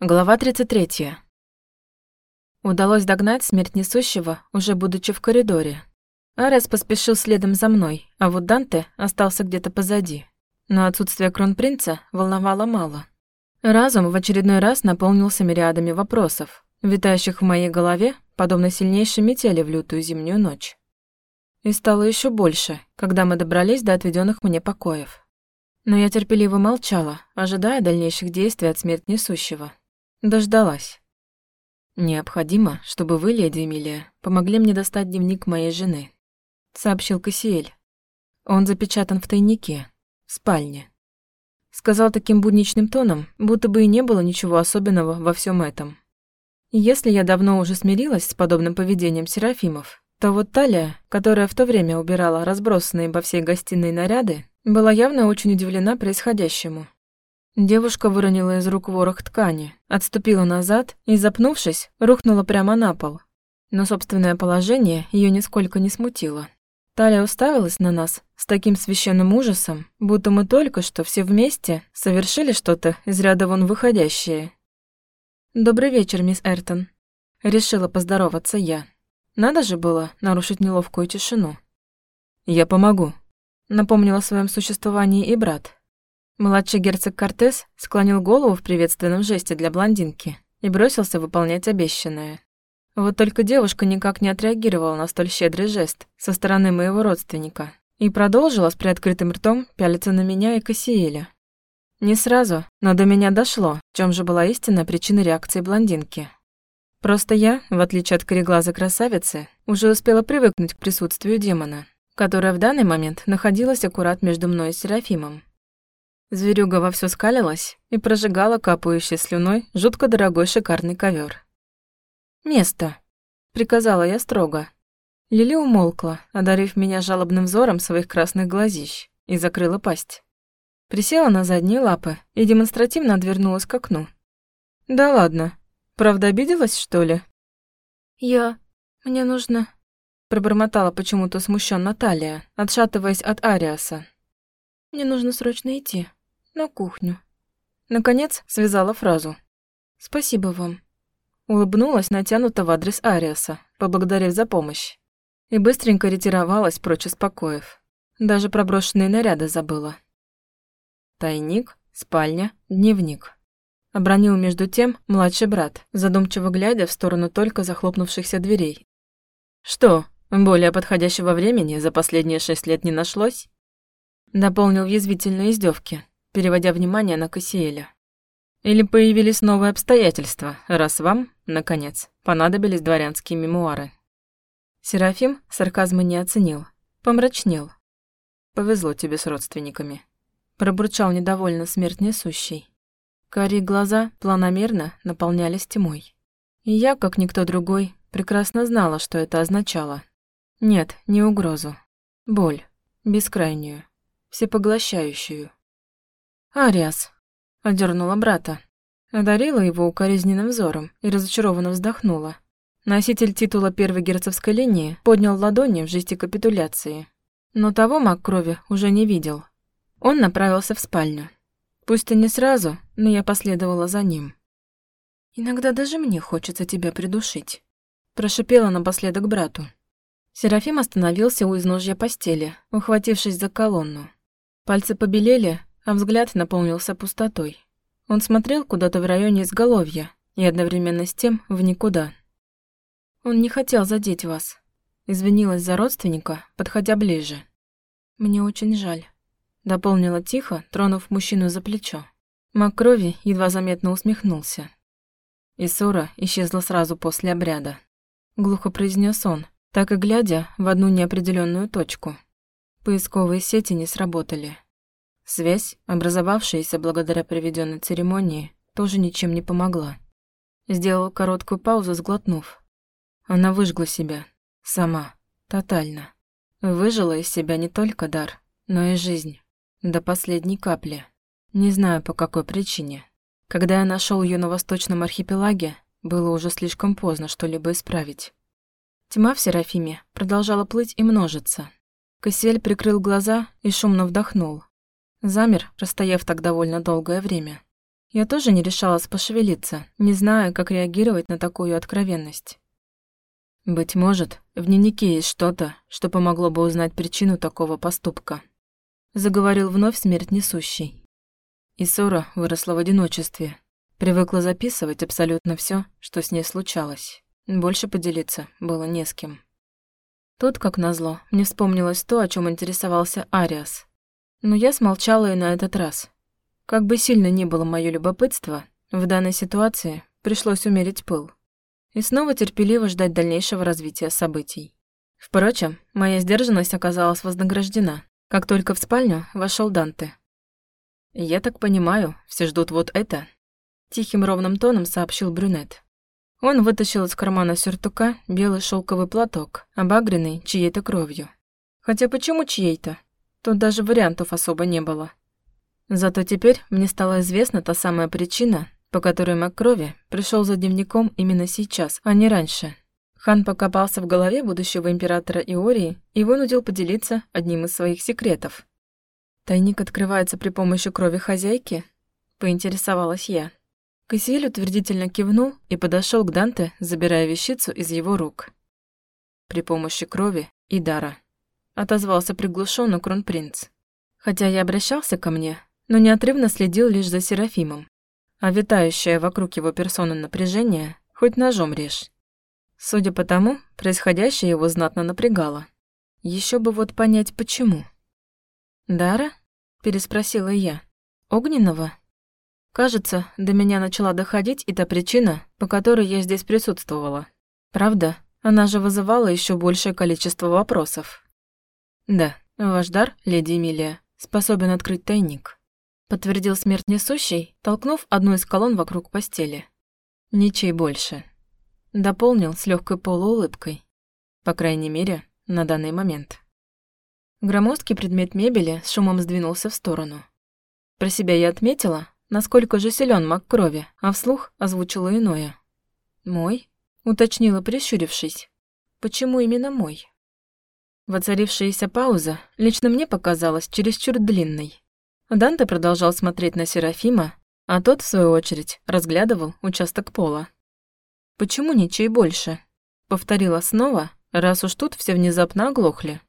Глава 33. Удалось догнать смерть несущего, уже будучи в коридоре. Арес поспешил следом за мной, а вот Данте остался где-то позади. Но отсутствие кронпринца волновало мало. Разум в очередной раз наполнился мириадами вопросов, витающих в моей голове, подобно сильнейшей метели в лютую зимнюю ночь. И стало еще больше, когда мы добрались до отведенных мне покоев. Но я терпеливо молчала, ожидая дальнейших действий от смерть несущего. Дождалась. «Необходимо, чтобы вы, леди Эмилия, помогли мне достать дневник моей жены», — сообщил Кассиэль. «Он запечатан в тайнике, в спальне». Сказал таким будничным тоном, будто бы и не было ничего особенного во всем этом. Если я давно уже смирилась с подобным поведением Серафимов, то вот Талия, которая в то время убирала разбросанные по всей гостиной наряды, была явно очень удивлена происходящему. Девушка выронила из рук ворох ткани, отступила назад и, запнувшись, рухнула прямо на пол. Но собственное положение ее нисколько не смутило. Талия уставилась на нас с таким священным ужасом, будто мы только что все вместе совершили что-то из ряда вон выходящее. «Добрый вечер, мисс Эртон», — решила поздороваться я. Надо же было нарушить неловкую тишину. «Я помогу», — напомнил о своем существовании и брат. Младший герцог Кортес склонил голову в приветственном жесте для блондинки и бросился выполнять обещанное. Вот только девушка никак не отреагировала на столь щедрый жест со стороны моего родственника и продолжила с приоткрытым ртом пялиться на меня и Кассиэля. Не сразу, но до меня дошло, в чем же была истинная причина реакции блондинки. Просто я, в отличие от кореглазой красавицы, уже успела привыкнуть к присутствию демона, которая в данный момент находилась аккурат между мной и Серафимом. Зверюга во все скалилась и прожигала капающей слюной жутко дорогой шикарный ковер. «Место», — приказала я строго. Лили умолкла, одарив меня жалобным взором своих красных глазищ, и закрыла пасть. Присела на задние лапы и демонстративно отвернулась к окну. «Да ладно. Правда обиделась, что ли?» «Я... Мне нужно...» Пробормотала почему-то смущенно Талия, отшатываясь от Ариаса. «Мне нужно срочно идти на кухню. Наконец связала фразу. «Спасибо вам». Улыбнулась натянуто в адрес Ариаса, поблагодарив за помощь. И быстренько ретировалась прочь из покоев. Даже проброшенные наряды забыла. Тайник, спальня, дневник. Обронил между тем младший брат, задумчиво глядя в сторону только захлопнувшихся дверей. «Что, более подходящего времени за последние шесть лет не нашлось?» Дополнил язвительные издевки, переводя внимание на Кассиэля. «Или появились новые обстоятельства, раз вам, наконец, понадобились дворянские мемуары?» Серафим сарказма не оценил, помрачнел. «Повезло тебе с родственниками», — пробурчал недовольно смерть несущий. Карие глаза планомерно наполнялись тьмой. И я, как никто другой, прекрасно знала, что это означало. Нет, не угрозу. Боль. Бескрайнюю. Всепоглощающую. «Ариас», — одернула брата. Одарила его укоризненным взором и разочарованно вздохнула. Носитель титула первой герцогской линии поднял ладони в жесте капитуляции. Но того маг крови уже не видел. Он направился в спальню. Пусть и не сразу, но я последовала за ним. «Иногда даже мне хочется тебя придушить», – прошипела напоследок брату. Серафим остановился у изножья постели, ухватившись за колонну. Пальцы побелели, а взгляд наполнился пустотой. Он смотрел куда-то в районе изголовья и одновременно с тем в никуда. «Он не хотел задеть вас», — извинилась за родственника, подходя ближе. «Мне очень жаль», — дополнила тихо, тронув мужчину за плечо. Мак крови едва заметно усмехнулся. И ссора исчезла сразу после обряда. Глухо произнес он, так и глядя в одну неопределенную точку. Поисковые сети не сработали. Связь, образовавшаяся благодаря проведенной церемонии, тоже ничем не помогла. Сделал короткую паузу, сглотнув. Она выжгла себя. Сама. Тотально. Выжила из себя не только дар, но и жизнь. До последней капли. Не знаю, по какой причине. Когда я нашел ее на восточном архипелаге, было уже слишком поздно что-либо исправить. Тьма в Серафиме продолжала плыть и множиться. Кассиэль прикрыл глаза и шумно вдохнул. Замер, простояв так довольно долгое время. Я тоже не решалась пошевелиться, не зная, как реагировать на такую откровенность. Быть может, в дневнике есть что-то, что помогло бы узнать причину такого поступка. Заговорил вновь смерть несущий. И Сора выросла в одиночестве. Привыкла записывать абсолютно все, что с ней случалось. Больше поделиться было не с кем. Тут, как назло, мне вспомнилось то, о чем интересовался Ариас. Но я смолчала и на этот раз. Как бы сильно ни было мое любопытство, в данной ситуации пришлось умерить пыл и снова терпеливо ждать дальнейшего развития событий. Впрочем, моя сдержанность оказалась вознаграждена, как только в спальню вошел Данте. «Я так понимаю, все ждут вот это?» Тихим ровным тоном сообщил брюнет. Он вытащил из кармана сюртука белый шелковый платок, обагренный чьей-то кровью. Хотя почему чьей-то? Тут даже вариантов особо не было. Зато теперь мне стала известна та самая причина, по которой МакКрови пришел за дневником именно сейчас, а не раньше. Хан покопался в голове будущего императора Иории и вынудил поделиться одним из своих секретов. «Тайник открывается при помощи крови хозяйки?» – поинтересовалась я. Кассиэль утвердительно кивнул и подошел к Данте, забирая вещицу из его рук. «При помощи крови и дара», – отозвался приглушенно кронпринц. Хотя я обращался ко мне, но неотрывно следил лишь за Серафимом а витающее вокруг его персоны напряжение хоть ножом режь. Судя по тому, происходящее его знатно напрягало. Еще бы вот понять, почему. «Дара?» – переспросила я. «Огненного?» Кажется, до меня начала доходить и та причина, по которой я здесь присутствовала. Правда, она же вызывала еще большее количество вопросов. Да, ваш дар, леди Эмилия, способен открыть тайник подтвердил смерть несущий, толкнув одну из колонн вокруг постели. Ничей больше. Дополнил с легкой полуулыбкой. По крайней мере, на данный момент. Громоздкий предмет мебели с шумом сдвинулся в сторону. Про себя я отметила, насколько же силен маг крови, а вслух озвучила иное. «Мой?» — уточнила, прищурившись. «Почему именно мой?» Воцарившаяся пауза лично мне показалась чересчур длинной. Данте продолжал смотреть на Серафима, а тот, в свою очередь, разглядывал участок пола. «Почему ничей больше?» — повторила снова, раз уж тут все внезапно оглохли.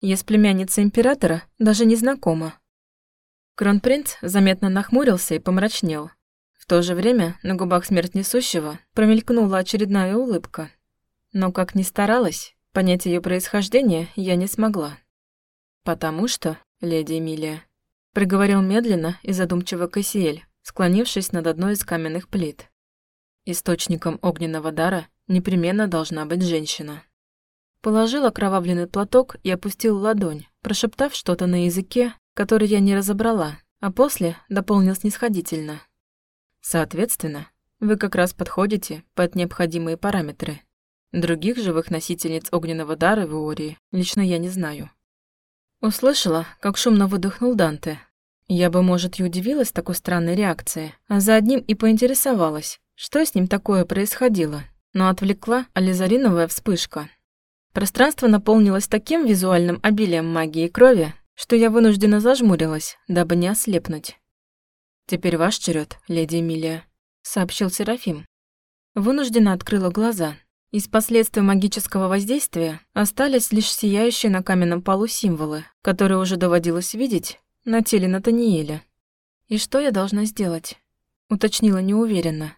Я с племянницей императора даже не знакома. Кронпринц заметно нахмурился и помрачнел. В то же время на губах смерть несущего промелькнула очередная улыбка. Но как ни старалась, понять ее происхождение я не смогла. Потому что, леди Эмилия, Приговорил медленно и задумчиво Кассиэль, склонившись над одной из каменных плит. Источником огненного дара непременно должна быть женщина. Положил окровавленный платок и опустил ладонь, прошептав что-то на языке, который я не разобрала, а после дополнил снисходительно. Соответственно, вы как раз подходите под необходимые параметры. Других живых носительниц огненного дара в Иории лично я не знаю. Услышала, как шумно выдохнул Данте. Я бы, может, и удивилась такой странной реакции, а за одним и поинтересовалась, что с ним такое происходило, но отвлекла ализариновая вспышка. Пространство наполнилось таким визуальным обилием магии крови, что я вынуждена зажмурилась, дабы не ослепнуть. «Теперь ваш черед, леди Эмилия», — сообщил Серафим. Вынуждена открыла глаза, из последствий магического воздействия остались лишь сияющие на каменном полу символы, которые уже доводилось видеть на теле Натаниэля. «И что я должна сделать?» — уточнила неуверенно.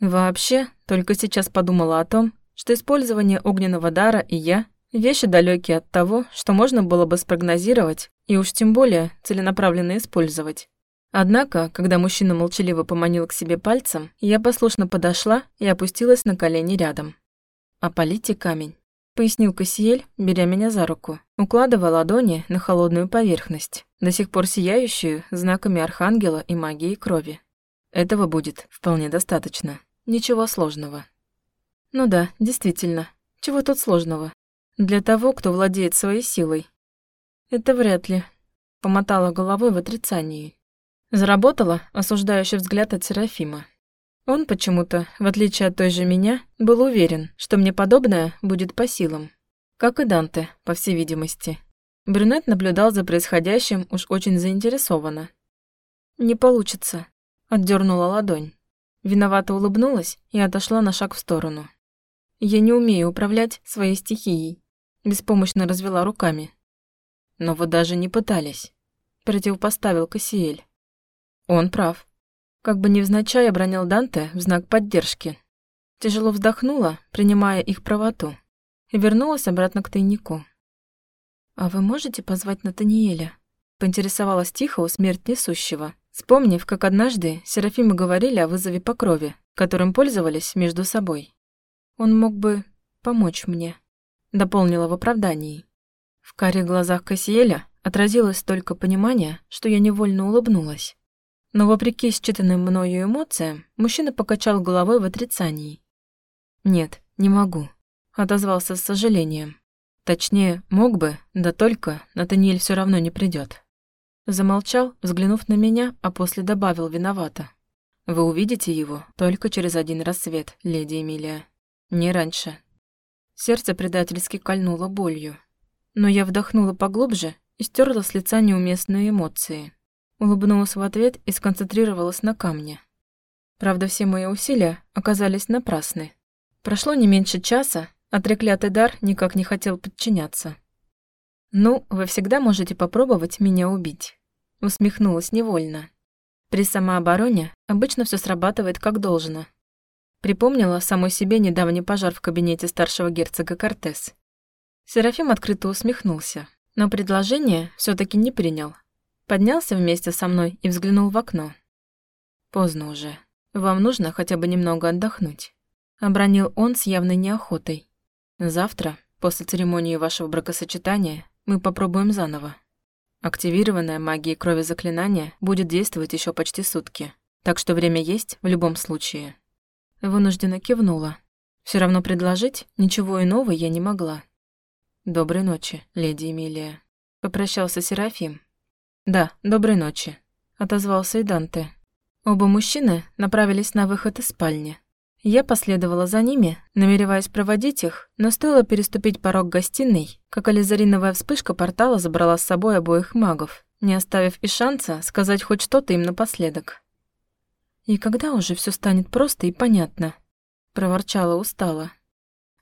Вообще, только сейчас подумала о том, что использование огненного дара и я — вещи далекие от того, что можно было бы спрогнозировать и уж тем более целенаправленно использовать. Однако, когда мужчина молчаливо поманил к себе пальцем, я послушно подошла и опустилась на колени рядом. «Опалите камень», — пояснил Кассиэль, беря меня за руку, укладывая ладони на холодную поверхность, до сих пор сияющую знаками Архангела и магии крови. Этого будет вполне достаточно. Ничего сложного. Ну да, действительно. Чего тут сложного? Для того, кто владеет своей силой. Это вряд ли. Помотала головой в отрицании. Заработала осуждающий взгляд от Серафима. Он почему-то, в отличие от той же меня, был уверен, что мне подобное будет по силам. Как и Данте, по всей видимости. Брюнет наблюдал за происходящим уж очень заинтересованно. «Не получится», — отдернула ладонь. Виновато улыбнулась и отошла на шаг в сторону. Я не умею управлять своей стихией. Беспомощно развела руками. Но вы даже не пытались. Противопоставил Кассиэль. Он прав. Как бы невзначай обронил Данте в знак поддержки. Тяжело вздохнула, принимая их правоту, и вернулась обратно к тайнику. «А вы можете позвать Натаниэля?» Поинтересовалась тихо у смерть несущего, вспомнив, как однажды Серафимы говорили о вызове по крови, которым пользовались между собой. «Он мог бы помочь мне», — дополнила в оправдании. В карих глазах Кассиэля отразилось только понимание, что я невольно улыбнулась. Но вопреки считанным мною эмоциям, мужчина покачал головой в отрицании. «Нет, не могу», — отозвался с сожалением. Точнее, мог бы, да только Натаниэль все равно не придет. Замолчал, взглянув на меня, а после добавил виновато. «Вы увидите его только через один рассвет, леди Эмилия. Не раньше». Сердце предательски кольнуло болью. Но я вдохнула поглубже и стерла с лица неуместные эмоции. Улыбнулась в ответ и сконцентрировалась на камне. Правда, все мои усилия оказались напрасны. Прошло не меньше часа, а треклятый дар никак не хотел подчиняться. «Ну, вы всегда можете попробовать меня убить», — усмехнулась невольно. При самообороне обычно все срабатывает как должно. Припомнила самой себе недавний пожар в кабинете старшего герцога Кортес. Серафим открыто усмехнулся, но предложение все таки не принял, Поднялся вместе со мной и взглянул в окно. «Поздно уже. Вам нужно хотя бы немного отдохнуть», — обронил он с явной неохотой. «Завтра, после церемонии вашего бракосочетания, мы попробуем заново. Активированная магией крови заклинание будет действовать еще почти сутки, так что время есть в любом случае». Вынужденно кивнула. Все равно предложить ничего иного я не могла. «Доброй ночи, леди Эмилия», — попрощался Серафим, «Да, доброй ночи», — отозвался и Данте. Оба мужчины направились на выход из спальни. Я последовала за ними, намереваясь проводить их, но стоило переступить порог гостиной, как ализариновая вспышка портала забрала с собой обоих магов, не оставив и шанса сказать хоть что-то им напоследок. «И когда уже все станет просто и понятно?» — проворчала устало.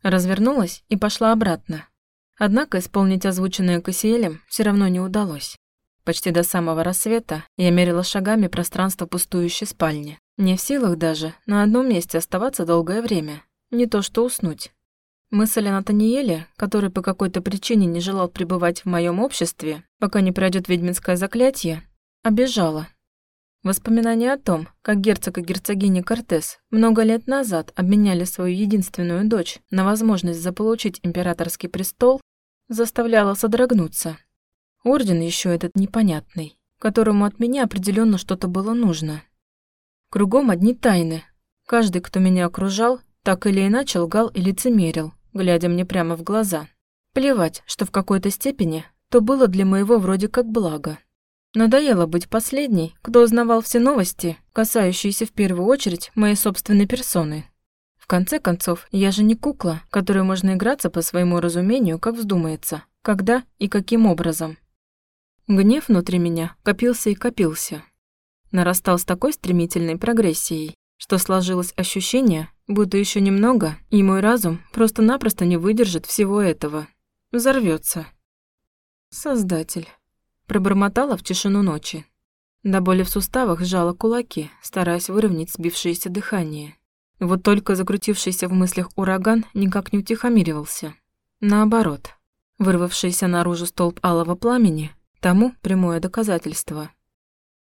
Развернулась и пошла обратно. Однако исполнить озвученное Кассиэлем все равно не удалось. Почти до самого рассвета я мерила шагами пространство пустующей спальни. Не в силах даже на одном месте оставаться долгое время. Не то что уснуть. Мысль о Натаниэле, который по какой-то причине не желал пребывать в моем обществе, пока не пройдет ведьминское заклятие, обижала. Воспоминания о том, как герцог и герцогиня Кортес много лет назад обменяли свою единственную дочь на возможность заполучить императорский престол, заставляло содрогнуться. Орден еще этот непонятный, которому от меня определенно что-то было нужно. Кругом одни тайны. Каждый, кто меня окружал, так или иначе лгал и лицемерил, глядя мне прямо в глаза. Плевать, что в какой-то степени то было для моего вроде как благо. Надоело быть последней, кто узнавал все новости, касающиеся в первую очередь моей собственной персоны. В конце концов, я же не кукла, которой можно играться по своему разумению, как вздумается, когда и каким образом. Гнев внутри меня копился и копился. Нарастал с такой стремительной прогрессией, что сложилось ощущение, будто еще немного, и мой разум просто-напросто не выдержит всего этого. Взорвется. Создатель. Пробормотала в тишину ночи. До боли в суставах сжала кулаки, стараясь выровнять сбившееся дыхание. Вот только закрутившийся в мыслях ураган никак не утихомиривался. Наоборот, вырвавшийся наружу столб алого пламени Тому прямое доказательство.